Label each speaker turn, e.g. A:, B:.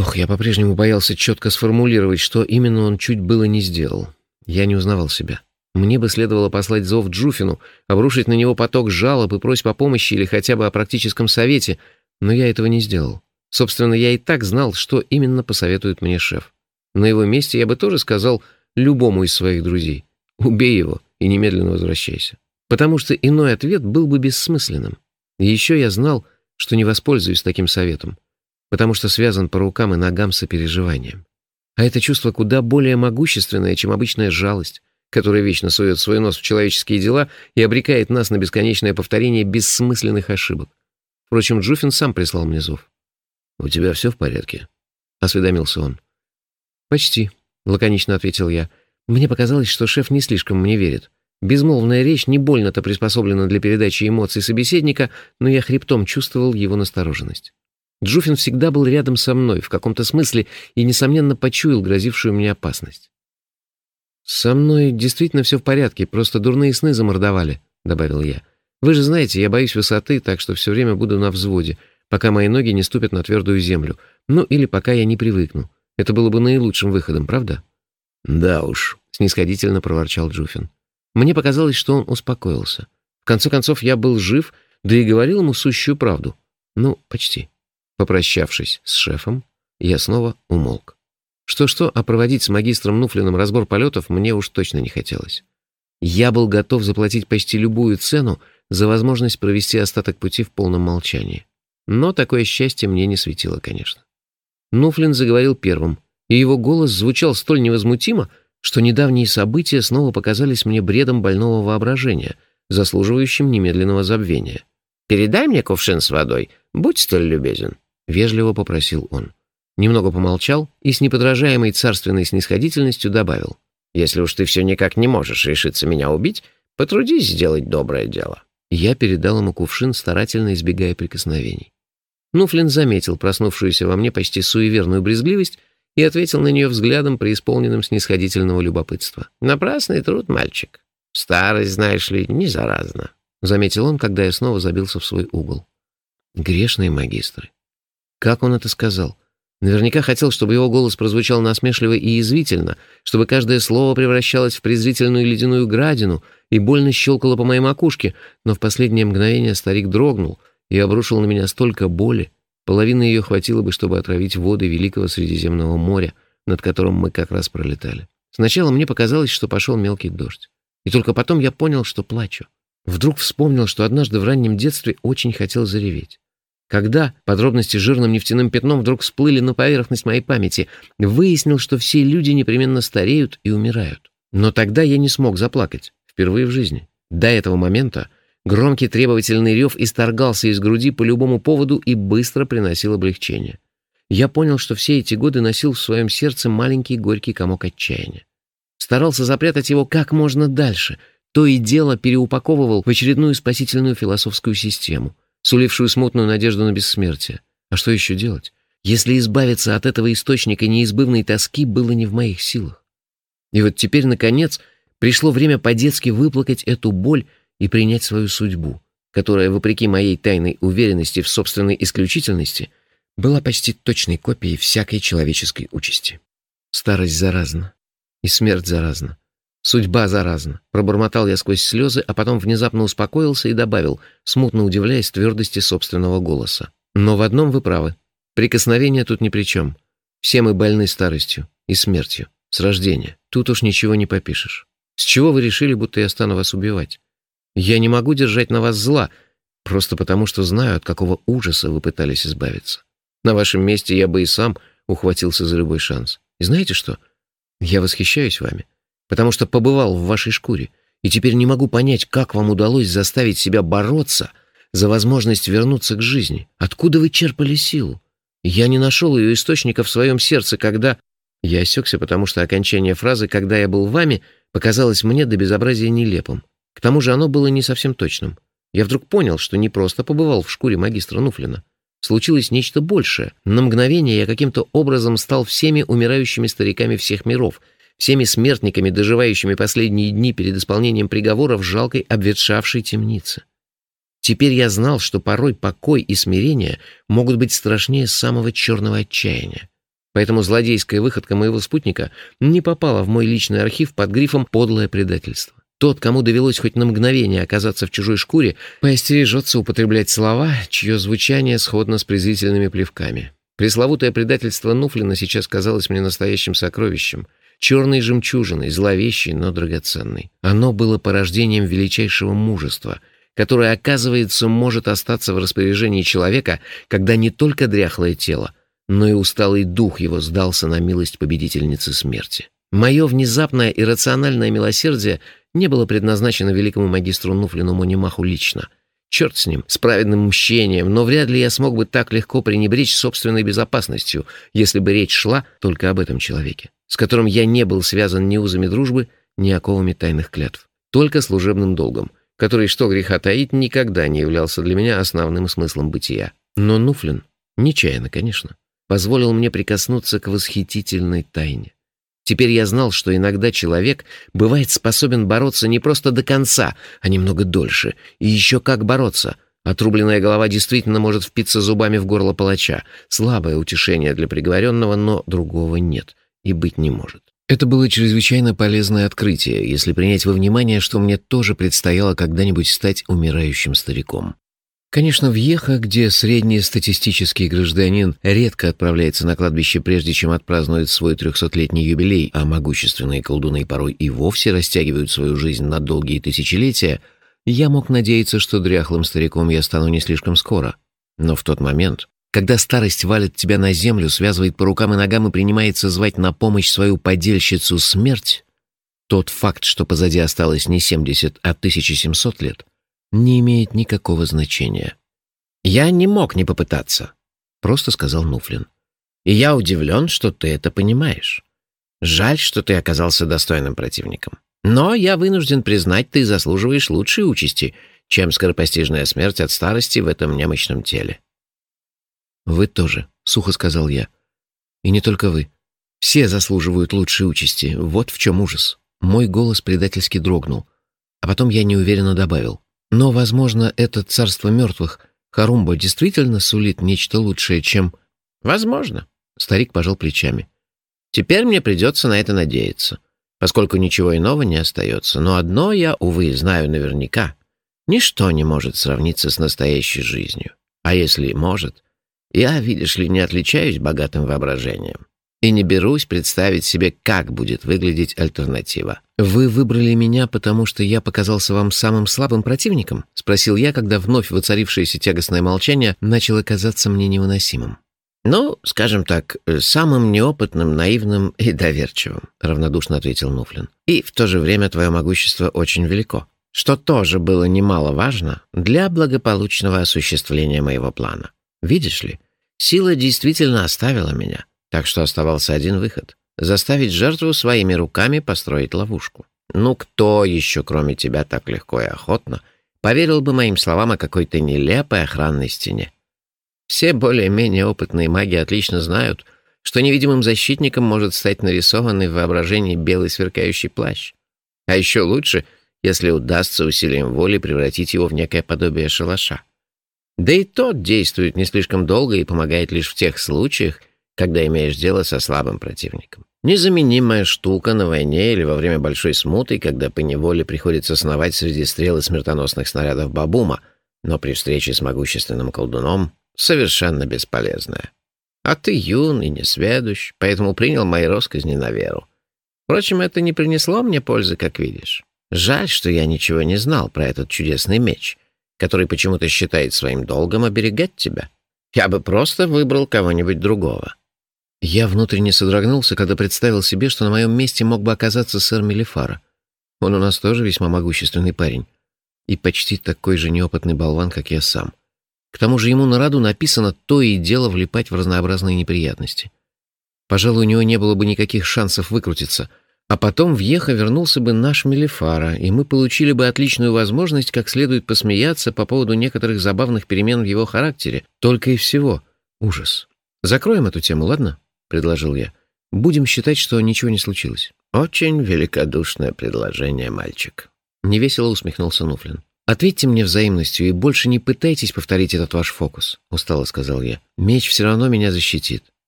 A: Ох, я по-прежнему боялся четко сформулировать, что именно он чуть было не сделал. Я не узнавал себя. Мне бы следовало послать зов Джуфину, обрушить на него поток жалоб и просьб о помощи или хотя бы о практическом совете, но я этого не сделал. Собственно, я и так знал, что именно посоветует мне шеф. На его месте я бы тоже сказал любому из своих друзей. Убей его и немедленно возвращайся. Потому что иной ответ был бы бессмысленным. И еще я знал, что не воспользуюсь таким советом, потому что связан по рукам и ногам сопереживанием. А это чувство куда более могущественное, чем обычная жалость, которая вечно сует свой нос в человеческие дела и обрекает нас на бесконечное повторение бессмысленных ошибок. Впрочем, Джуфин сам прислал мне зов. «У тебя все в порядке?» — осведомился он. «Почти», — лаконично ответил я. Мне показалось, что шеф не слишком мне верит. Безмолвная речь не больно-то приспособлена для передачи эмоций собеседника, но я хребтом чувствовал его настороженность. Джуфин всегда был рядом со мной в каком-то смысле и, несомненно, почуял грозившую мне опасность. «Со мной действительно все в порядке, просто дурные сны замордовали», — добавил я. «Вы же знаете, я боюсь высоты, так что все время буду на взводе, пока мои ноги не ступят на твердую землю. Ну, или пока я не привыкну. Это было бы наилучшим выходом, правда?»
B: «Да уж», — снисходительно проворчал Джуфин.
A: Мне показалось, что он успокоился. В конце концов, я был жив, да и говорил ему сущую правду. Ну, почти. Попрощавшись с шефом, я снова умолк. Что-что, а проводить с магистром Нуфлиным разбор полетов мне уж точно не хотелось. Я был готов заплатить почти любую цену за возможность провести остаток пути в полном молчании. Но такое счастье мне не светило, конечно. Нуфлин заговорил первым, и его голос звучал столь невозмутимо, что недавние события снова показались мне бредом больного воображения, заслуживающим немедленного забвения.
B: «Передай мне кувшин с водой, будь столь любезен», — вежливо попросил он.
A: Немного помолчал и с неподражаемой царственной снисходительностью добавил.
B: «Если уж ты все никак не можешь решиться меня убить, потрудись сделать доброе дело».
A: Я передал ему кувшин, старательно избегая прикосновений. Нуфлин заметил проснувшуюся во мне почти суеверную брезгливость и ответил на нее взглядом, преисполненным снисходительного любопытства.
B: «Напрасный труд, мальчик. Старость, знаешь ли, не заразна», — заметил он, когда я снова забился в свой угол.
A: «Грешные магистры». Как он это сказал? Наверняка хотел, чтобы его голос прозвучал насмешливо и язвительно, чтобы каждое слово превращалось в презрительную ледяную градину и больно щелкало по моей макушке, но в последнее мгновение старик дрогнул и обрушил на меня столько боли, половина ее хватило бы, чтобы отравить воды Великого Средиземного моря, над которым мы как раз пролетали. Сначала мне показалось, что пошел мелкий дождь. И только потом я понял, что плачу. Вдруг вспомнил, что однажды в раннем детстве очень хотел зареветь. Когда подробности жирным нефтяным пятном вдруг всплыли на поверхность моей памяти, выяснил, что все люди непременно стареют и умирают. Но тогда я не смог заплакать, впервые в жизни. До этого момента громкий требовательный рев исторгался из груди по любому поводу и быстро приносил облегчение. Я понял, что все эти годы носил в своем сердце маленький горький комок отчаяния. Старался запрятать его как можно дальше, то и дело переупаковывал в очередную спасительную философскую систему — сулившую смутную надежду на бессмертие. А что еще делать, если избавиться от этого источника неизбывной тоски было не в моих силах? И вот теперь, наконец, пришло время по-детски выплакать эту боль и принять свою судьбу, которая, вопреки моей тайной уверенности в собственной исключительности, была почти точной копией всякой человеческой участи. Старость заразна, и смерть заразна, «Судьба заразна», — пробормотал я сквозь слезы, а потом внезапно успокоился и добавил, смутно удивляясь твердости собственного голоса. «Но в одном вы правы. Прикосновение тут ни при чем. Все мы больны старостью и смертью. С рождения. Тут уж ничего не попишешь. С чего вы решили, будто я стану вас убивать? Я не могу держать на вас зла, просто потому что знаю, от какого ужаса вы пытались избавиться. На вашем месте я бы и сам ухватился за любой шанс. И знаете что? Я восхищаюсь вами потому что побывал в вашей шкуре, и теперь не могу понять, как вам удалось заставить себя бороться за возможность вернуться к жизни. Откуда вы черпали силу? Я не нашел ее источника в своем сердце, когда... Я осекся, потому что окончание фразы «когда я был вами» показалось мне до безобразия нелепым. К тому же оно было не совсем точным. Я вдруг понял, что не просто побывал в шкуре магистра Нуфлина. Случилось нечто большее. На мгновение я каким-то образом стал всеми умирающими стариками всех миров — всеми смертниками, доживающими последние дни перед исполнением приговора в жалкой обветшавшей темнице. Теперь я знал, что порой покой и смирение могут быть страшнее самого черного отчаяния. Поэтому злодейская выходка моего спутника не попала в мой личный архив под грифом «подлое предательство». Тот, кому довелось хоть на мгновение оказаться в чужой шкуре, поостережется употреблять слова, чье звучание сходно с презрительными плевками. Пресловутое предательство Нуфлина сейчас казалось мне настоящим сокровищем, черной жемчужиной, зловещей, но драгоценной. Оно было порождением величайшего мужества, которое, оказывается, может остаться в распоряжении человека, когда не только дряхлое тело, но и усталый дух его сдался на милость победительницы смерти. Мое внезапное иррациональное милосердие не было предназначено великому магистру Нуфлину Монимаху лично. Черт с ним, с праведным мщением, но вряд ли я смог бы так легко пренебречь собственной безопасностью, если бы речь шла только об этом человеке, с которым я не был связан ни узами дружбы, ни оковами тайных клятв, только служебным долгом, который, что греха таить, никогда не являлся для меня основным смыслом бытия. Но Нуфлин, нечаянно, конечно, позволил мне прикоснуться к восхитительной тайне. Теперь я знал, что иногда человек бывает способен бороться не просто до конца, а немного дольше. И еще как бороться. Отрубленная голова действительно может впиться зубами в горло палача. Слабое утешение для приговоренного, но другого нет и быть не может. Это было чрезвычайно полезное открытие, если принять во внимание, что мне тоже предстояло когда-нибудь стать умирающим стариком. Конечно, в Ехо, где средний статистический гражданин редко отправляется на кладбище, прежде чем отпразднует свой трехсотлетний юбилей, а могущественные колдуны порой и вовсе растягивают свою жизнь на долгие тысячелетия, я мог надеяться, что дряхлым стариком я стану не слишком скоро. Но в тот момент, когда старость валит тебя на землю, связывает по рукам и ногам и принимается звать на помощь свою подельщицу смерть, тот факт, что позади осталось не 70, а 1700 лет, не имеет никакого значения. «Я не мог не попытаться», — просто сказал Нуфлин. «И я удивлен, что ты это понимаешь. Жаль, что ты оказался достойным противником. Но я вынужден признать, ты заслуживаешь лучшей участи, чем скоропостижная смерть от старости в этом немощном теле». «Вы тоже», — сухо сказал я. «И не только вы. Все заслуживают лучшей участи. Вот в чем ужас». Мой голос предательски дрогнул. А потом я неуверенно добавил. Но, возможно, это царство мертвых, Харумба, действительно сулит нечто лучшее, чем...
B: Возможно.
A: Старик пожал плечами.
B: Теперь мне придется на это надеяться, поскольку ничего иного не остается. Но одно я, увы, знаю наверняка. Ничто не может сравниться с настоящей жизнью. А если может, я, видишь ли, не отличаюсь богатым воображением и не берусь представить себе, как будет выглядеть альтернатива.
A: «Вы выбрали меня, потому что я показался вам самым слабым противником?» — спросил я, когда вновь воцарившееся тягостное молчание начало казаться мне невыносимым.
B: «Ну, скажем так, самым неопытным, наивным и доверчивым», — равнодушно ответил Нуфлин. «И в то же время твое могущество очень велико, что тоже было немаловажно для благополучного осуществления моего плана. Видишь ли, сила действительно оставила меня, так что оставался один выход — заставить жертву своими руками построить ловушку. Ну кто еще, кроме тебя, так легко и охотно, поверил бы моим словам о какой-то нелепой охранной стене? Все более-менее опытные маги отлично знают, что невидимым защитником может стать нарисованный в воображении белый сверкающий плащ. А еще лучше, если удастся усилием воли превратить его в некое подобие шалаша. Да и тот действует не слишком долго и помогает лишь в тех случаях, когда имеешь дело со слабым противником. Незаменимая штука на войне или во время большой смуты, когда по неволе приходится сновать среди стрел и смертоносных снарядов бабума, но при встрече с могущественным колдуном совершенно бесполезная. А ты юн и несведущ, поэтому принял мои росказни на веру. Впрочем, это не принесло мне пользы, как видишь. Жаль, что я ничего не знал про этот чудесный меч, который почему-то считает своим долгом оберегать тебя. Я бы просто выбрал кого-нибудь другого.
A: Я внутренне содрогнулся, когда представил себе, что на моем месте мог бы оказаться сэр Мелифара. Он у нас тоже весьма могущественный парень. И почти такой же неопытный болван, как я сам. К тому же ему на роду написано то и дело влипать в разнообразные неприятности. Пожалуй, у него не было бы никаких шансов выкрутиться. А потом в Ехо вернулся бы наш Мелифара, и мы получили бы отличную возможность как следует посмеяться по поводу некоторых забавных перемен в его характере. Только и всего. Ужас. Закроем эту тему, ладно? Предложил я. «Будем считать, что ничего не случилось».
B: «Очень великодушное предложение, мальчик», — невесело усмехнулся Нуфлин.
A: «Ответьте мне взаимностью и больше не пытайтесь повторить этот ваш фокус», — устало сказал я. «Меч все равно меня защитит.